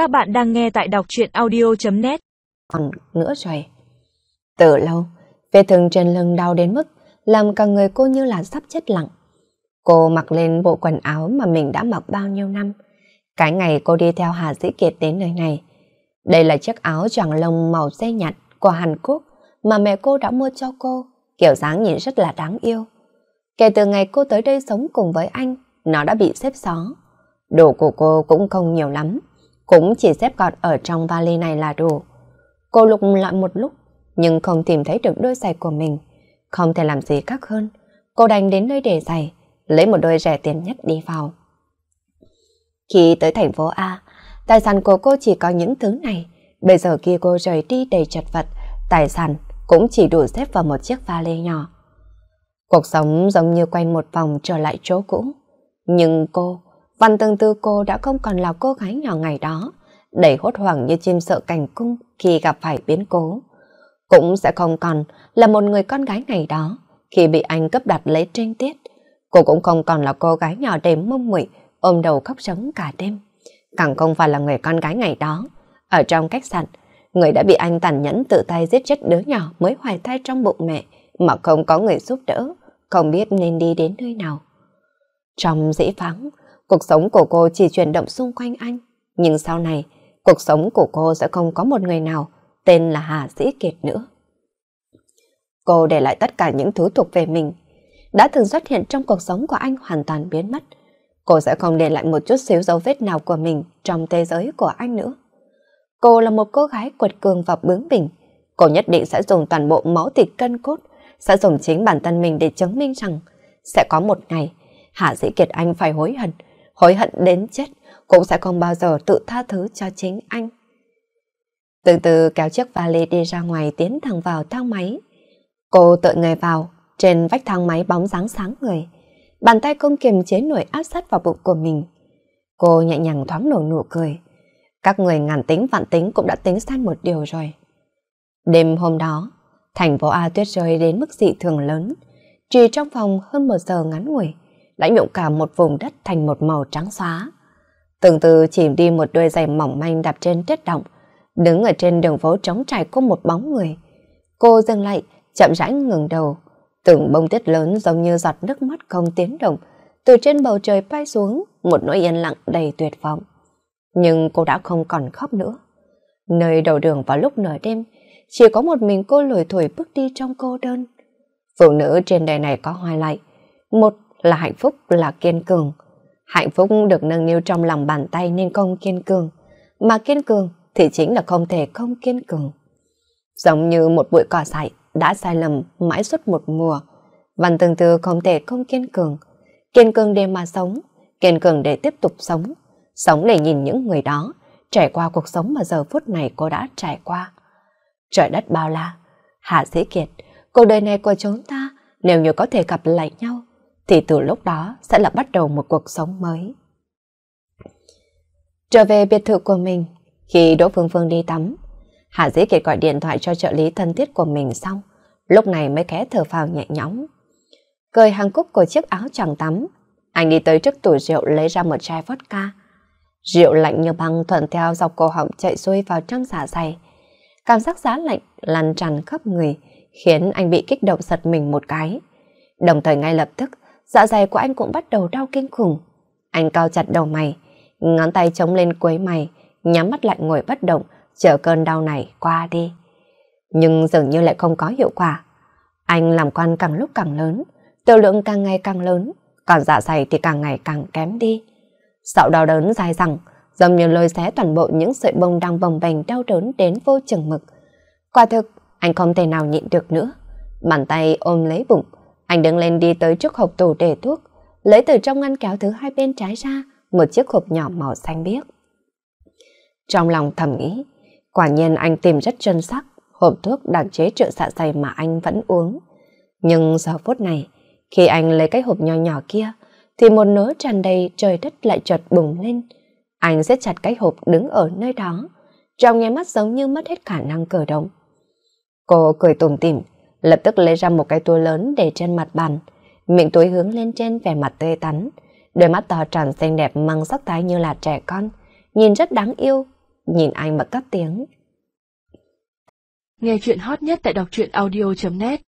Các bạn đang nghe tại đọc truyện audio.net Còn nữa rồi. Từ lâu, vết thương trên lưng đau đến mức làm cả người cô như là sắp chết lặng. Cô mặc lên bộ quần áo mà mình đã mặc bao nhiêu năm. Cái ngày cô đi theo Hà Dĩ Kiệt đến nơi này. Đây là chiếc áo choàng lông màu xanh nhạt của Hàn Quốc mà mẹ cô đã mua cho cô. Kiểu dáng nhìn rất là đáng yêu. Kể từ ngày cô tới đây sống cùng với anh, nó đã bị xếp xó. Đồ của cô cũng không nhiều lắm, cũng chỉ xếp gọn ở trong vali này là đủ. Cô lục lại một lúc, nhưng không tìm thấy được đôi giày của mình. Không thể làm gì khác hơn. Cô đành đến nơi để giày, lấy một đôi rẻ tiền nhất đi vào. Khi tới thành phố A, tài sản của cô chỉ có những thứ này. Bây giờ kia cô rời đi đầy chật vật, tài sản cũng chỉ đủ xếp vào một chiếc vali nhỏ. Cuộc sống giống như quay một vòng trở lại chỗ cũ. Nhưng cô, Văn Tương Tư cô đã không còn là cô gái nhỏ ngày đó, đầy hốt hoảng như chim sợ cảnh cung khi gặp phải biến cố. Cũng sẽ không còn là một người con gái ngày đó, khi bị anh cấp đặt lấy trinh tiết. Cô cũng không còn là cô gái nhỏ đầy mông muội ôm đầu khóc sống cả đêm. Càng không phải là người con gái ngày đó. Ở trong khách sạn, người đã bị anh tàn nhẫn tự tay giết chết đứa nhỏ mới hoài thai trong bụng mẹ mà không có người giúp đỡ, không biết nên đi đến nơi nào. Trong dĩ vắng, cuộc sống của cô chỉ chuyển động xung quanh anh. Nhưng sau này, cuộc sống của cô sẽ không có một người nào tên là Hà Dĩ Kiệt nữa. Cô để lại tất cả những thứ thuộc về mình, đã từng xuất hiện trong cuộc sống của anh hoàn toàn biến mất. Cô sẽ không để lại một chút xíu dấu vết nào của mình trong thế giới của anh nữa. Cô là một cô gái quật cường và bướng bỉnh. Cô nhất định sẽ dùng toàn bộ máu thịt cân cốt, sẽ dùng chính bản thân mình để chứng minh rằng sẽ có một ngày Hạ Dĩ Kiệt Anh phải hối hận, hối hận đến chết, cũng sẽ không bao giờ tự tha thứ cho chính anh. Từ từ kéo chiếc vali đi ra ngoài tiến thẳng vào thang máy. Cô tự người vào, trên vách thang máy bóng dáng sáng người. Bàn tay không kiềm chế nổi áp sát vào bụng của mình. Cô nhẹ nhàng thoáng nổ nụ cười. Các người ngàn tính vạn tính cũng đã tính sai một điều rồi. Đêm hôm đó, thành phố A tuyết rơi đến mức dị thường lớn. Chỉ trong vòng hơn một giờ ngắn ngủi, đã nhuộm cả một vùng đất thành một màu trắng xóa. Từng từ chìm đi một đôi giày mỏng manh đạp trên tuyết động, đứng ở trên đường phố trống trải có một bóng người. Cô dừng lại, chậm rãi ngừng đầu. Từng bông tuyết lớn giống như giọt nước mắt không tiến động, từ trên bầu trời bay xuống, một nỗi yên lặng đầy tuyệt vọng. Nhưng cô đã không còn khóc nữa. Nơi đầu đường vào lúc nửa đêm, chỉ có một mình cô lủi thổi bước đi trong cô đơn. Phụ nữ trên đời này có hoài lại. Một là hạnh phúc là kiên cường. Hạnh phúc được nâng niu trong lòng bàn tay nên không kiên cường. Mà kiên cường thì chính là không thể không kiên cường. Giống như một bụi cỏ dại đã sai lầm mãi suốt một mùa. Văn tương tư không thể không kiên cường. Kiên cường để mà sống, kiên cường để tiếp tục sống. Sống để nhìn những người đó, trải qua cuộc sống mà giờ phút này cô đã trải qua. Trời đất bao la, Hạ Sĩ Kiệt, cuộc đời này của chúng ta nếu như có thể gặp lại nhau, thì từ lúc đó sẽ là bắt đầu một cuộc sống mới. Trở về biệt thự của mình, khi Đỗ Phương Phương đi tắm, Hạ Dĩ Kiệt gọi điện thoại cho trợ lý thân thiết của mình xong, lúc này mới khẽ thở phào nhẹ nhõm. Cởi hàng cúc của chiếc áo choàng tắm, anh đi tới trước tủ rượu lấy ra một chai vodka. Rượu lạnh như băng thuận theo dọc cổ họng chạy xuôi vào trong dạ dày. Cảm giác giá lạnh lan tràn khắp người, khiến anh bị kích động giật mình một cái. Đồng thời ngay lập tức, dạ dày của anh cũng bắt đầu đau kinh khủng. Anh cao chặt đầu mày, ngón tay chống lên cuối mày, nhắm mắt lại ngồi bất động, chờ cơn đau này qua đi. Nhưng dường như lại không có hiệu quả. Anh làm quan càng lúc càng lớn, tiêu lượng càng ngày càng lớn, còn dạ dày thì càng ngày càng kém đi. Sạo đau đớn dài dẳng, giống như lôi xé toàn bộ những sợi bông đang bồng bềnh đau đớn đến vô chừng mực. Quả thực, anh không thể nào nhịn được nữa. Bàn tay ôm lấy bụng, anh đứng lên đi tới trước hộp tủ để thuốc, lấy từ trong ngăn kéo thứ hai bên trái ra một chiếc hộp nhỏ màu xanh biếc. Trong lòng thầm nghĩ, quả nhiên anh tìm rất chân sắc hộp thuốc đặc chế trợ dạ dày mà anh vẫn uống. Nhưng giờ phút này, khi anh lấy cái hộp nhỏ nhỏ kia, thì một nớ tràn đầy trời đất lại chợt bùng lên. Anh siết chặt cái hộp đứng ở nơi đó, trong nháy mắt giống như mất hết khả năng cử động. Cô cười tủm tỉm, lập tức lấy ra một cái túi lớn để trên mặt bàn, miệng túi hướng lên trên vẻ mặt tươi tắn, đôi mắt to tròn xinh đẹp mang sắc thái như là trẻ con, nhìn rất đáng yêu, nhìn anh mà cất tiếng. Nghe chuyện hot nhất tại đọc truyện audio.net